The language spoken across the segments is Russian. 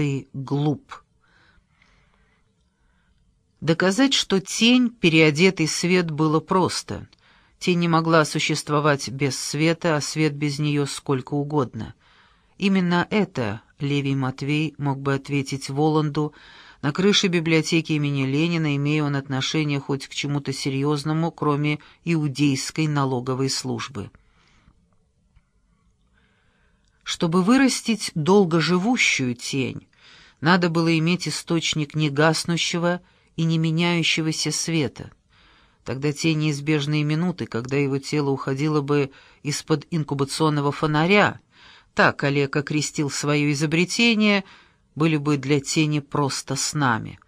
ты глуп. Доказать, что тень — переодетый свет, было просто. Тень не могла существовать без света, а свет без нее сколько угодно. Именно это Левий Матвей мог бы ответить Воланду на крыше библиотеки имени Ленина, имея он отношение хоть к чему-то серьезному, кроме иудейской налоговой службы. Чтобы вырастить долгоживущую тень, надо было иметь источник негаснущего и не меняющегося света. Тогда те неизбежные минуты, когда его тело уходило бы из-под инкубационного фонаря, так Олег окрестил свое изобретение, были бы для тени просто с нами.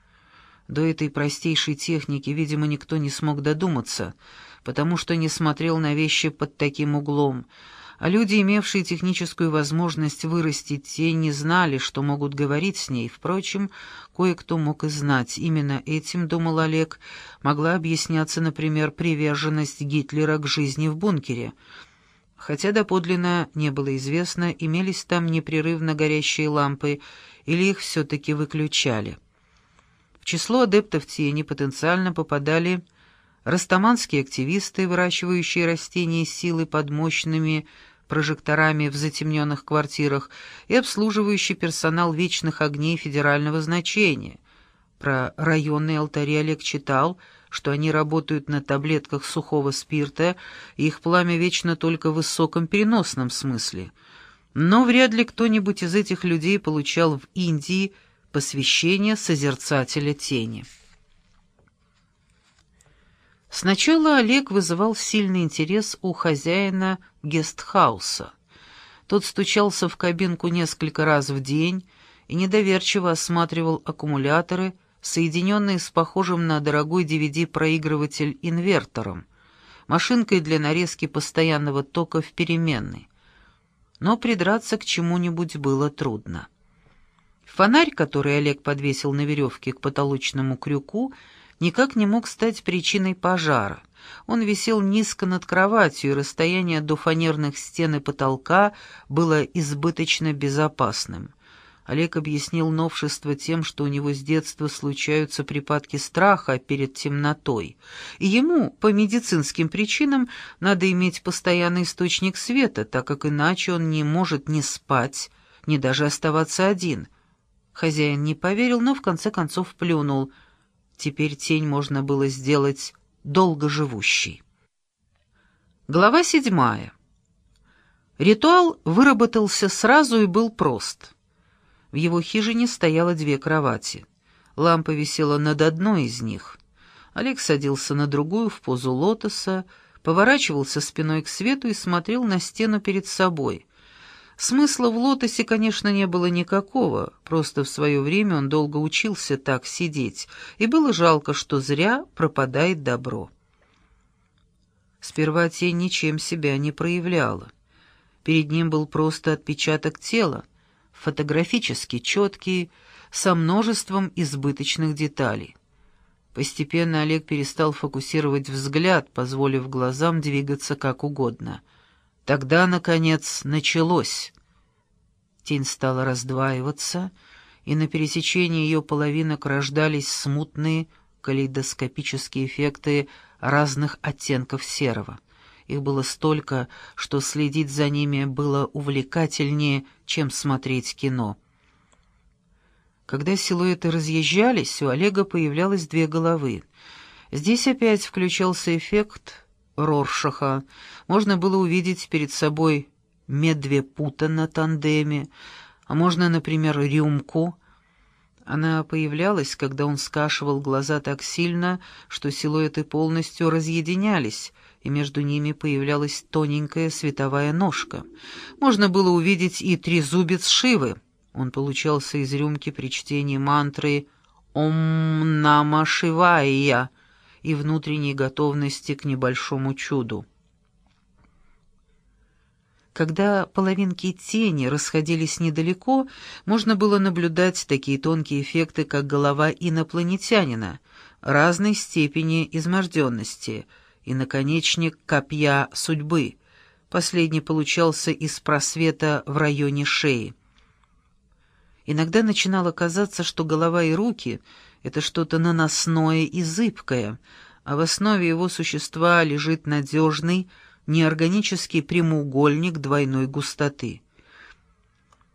До этой простейшей техники, видимо, никто не смог додуматься, потому что не смотрел на вещи под таким углом — а люди, имевшие техническую возможность вырастить тень, не знали, что могут говорить с ней. Впрочем, кое-кто мог и знать. Именно этим, думал Олег, могла объясняться, например, приверженность Гитлера к жизни в бункере. Хотя доподлинно не было известно, имелись там непрерывно горящие лампы, или их все-таки выключали. В число адептов тени потенциально попадали растаманские активисты, выращивающие растения силы под мощными прожекторами в затемненных квартирах и обслуживающий персонал вечных огней федерального значения. Про районные алтари Олег читал, что они работают на таблетках сухого спирта, и их пламя вечно только в высоком переносном смысле. Но вряд ли кто-нибудь из этих людей получал в Индии посвящение созерцателя тени. Сначала Олег вызывал сильный интерес у хозяина гестхауса. Тот стучался в кабинку несколько раз в день и недоверчиво осматривал аккумуляторы, соединенные с похожим на дорогой DVD-проигрыватель инвертором, машинкой для нарезки постоянного тока в переменной. Но придраться к чему-нибудь было трудно. Фонарь, который Олег подвесил на веревке к потолочному крюку, никак не мог стать причиной пожара. Он висел низко над кроватью, и расстояние до фанерных стен и потолка было избыточно безопасным. Олег объяснил новшество тем, что у него с детства случаются припадки страха перед темнотой, и ему, по медицинским причинам, надо иметь постоянный источник света, так как иначе он не может ни спать, ни даже оставаться один. Хозяин не поверил, но в конце концов плюнул — Теперь тень можно было сделать долгоживущей. Глава седьмая. Ритуал выработался сразу и был прост. В его хижине стояло две кровати. Лампа висела над одной из них. Олег садился на другую в позу лотоса, поворачивался спиной к свету и смотрел на стену перед собой. Смысла в лотосе, конечно, не было никакого, просто в свое время он долго учился так сидеть, и было жалко, что зря пропадает добро. Сперва тень ничем себя не проявляла. Перед ним был просто отпечаток тела, фотографически четкий, со множеством избыточных деталей. Постепенно Олег перестал фокусировать взгляд, позволив глазам двигаться как угодно — Тогда, наконец, началось. Тень стала раздваиваться, и на пересечении ее половинок рождались смутные калейдоскопические эффекты разных оттенков серого. Их было столько, что следить за ними было увлекательнее, чем смотреть кино. Когда силуэты разъезжались, у Олега появлялось две головы. Здесь опять включался эффект Роршаха можно было увидеть перед собой медвепута на тандеме, а можно, например, рюмку. Она появлялась, когда он скашивал глаза так сильно, что силуэты полностью разъединялись, и между ними появлялась тоненькая световая ножка. Можно было увидеть и трезубец Шивы. Он получался из рюмки при чтении мантры «Ом Нама Шивая», и внутренней готовности к небольшому чуду. Когда половинки тени расходились недалеко, можно было наблюдать такие тонкие эффекты, как голова инопланетянина, разной степени изможденности и наконечник копья судьбы. Последний получался из просвета в районе шеи. Иногда начинало казаться, что голова и руки — это что-то наносное и зыбкое, а в основе его существа лежит надежный, неорганический прямоугольник двойной густоты.